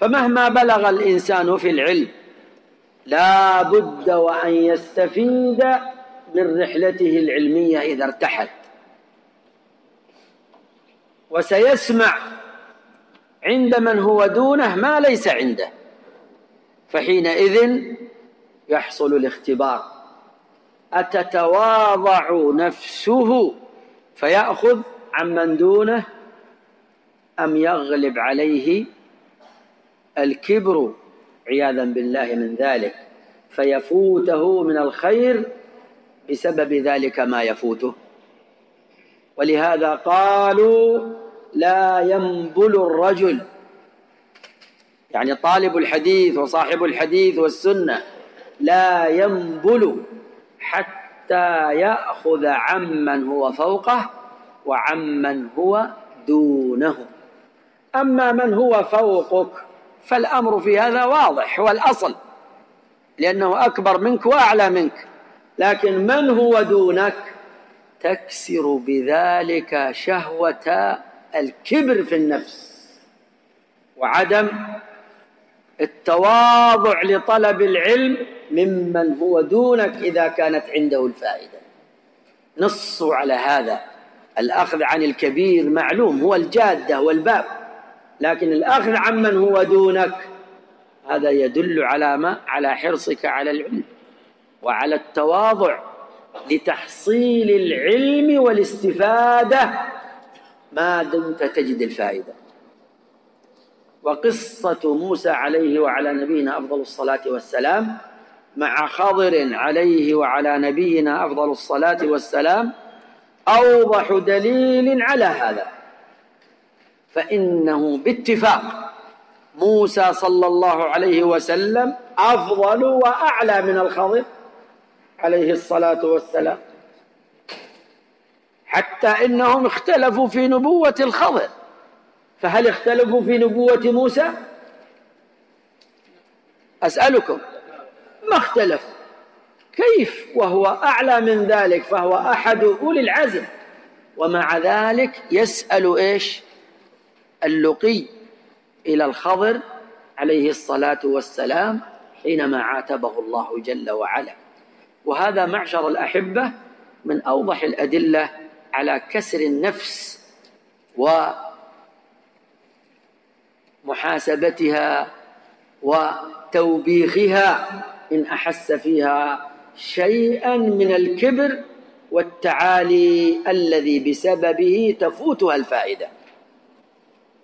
فمهما بلغ الإنسان في العلم لا بد وأن يستفيد من رحلته العلمية إذا ارتحل. وسيسمع عند من هو دونه ما ليس عنده. فحينئذ يحصل الاختبار. أتتواضع نفسه فيأخذ عمن دونه أم يغلب عليه الكبر عياذا بالله من ذلك فيفوته من الخير بسبب ذلك ما يفوته. ولهذا قالوا لا ينبل الرجل. يعني طالب الحديث وصاحب الحديث والسنة لا ينبل حتى يأخذ عمن هو فوقه وعمن هو دونه. أما من هو فوقك فالأمر في هذا واضح هو الأصل لأنه أكبر منك وأعلى منك. لكن من هو دونك؟ تكسر بذلك شهوة الكبر في النفس وعدم التواضع لطلب العلم ممن هو دونك إذا كانت عنده الفائدة. نصوا على هذا. الأخذ عن الكبير معلوم هو الجادة والباب. لكن الأخذ عمن هو دونك؟ هذا يدل على ما؟ على حرصك على العلم وعلى التواضع لتحصيل العلم والاستفادة ما دمت تجد الفائدة. وقصة موسى عليه وعلى نبينا أفضل الصلاة والسلام مع خضر عليه وعلى نبينا أفضل الصلاة والسلام أوضح دليل على هذا. فإنه باتفاق. موسى صلى الله عليه وسلم أفضل وأعلى من الخضر عليه الصلاة والسلام. حتى إنهم اختلفوا في نبوة الخضر. فهل اختلفوا في نبوة موسى؟ أسألكم ما اختلفوا كيف وهو أعلى من ذلك؟ فهو أحد أولي العزم. ومع ذلك يسأل إيش؟ اللقي إلى الخضر عليه الصلاة والسلام حينما عاتبه الله جل وعلا. وهذا معشر الأحبة من أوضح الأدلة على كسر النفس ومحاسبتها وتوبيخها إن أحس فيها شيئا من الكبر والتعالي الذي بسببه تفوتها الفائدة.